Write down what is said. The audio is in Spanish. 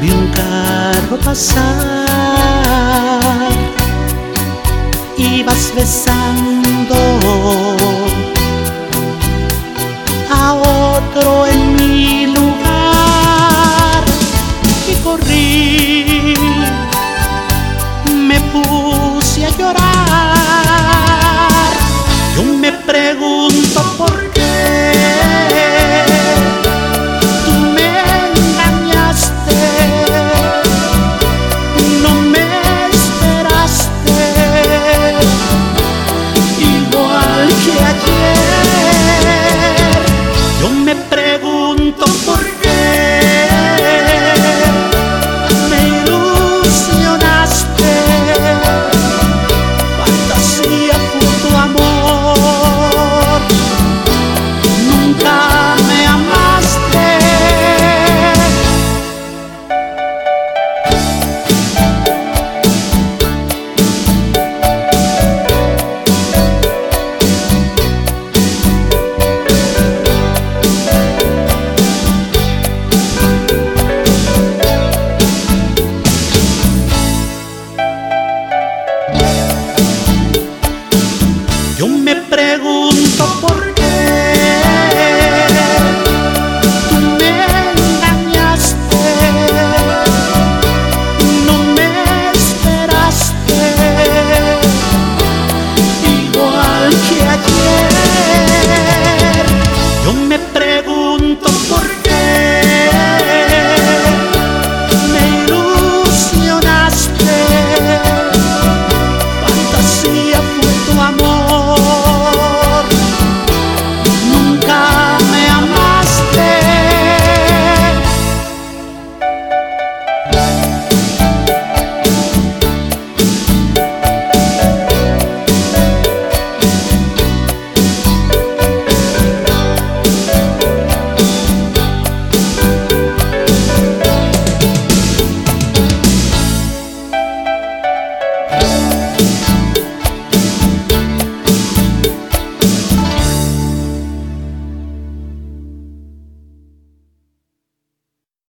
Vi un carro pasar y vas besando a otro en mi lugar. Y corrí, me puse a llorar. Yo me pregunto por qué.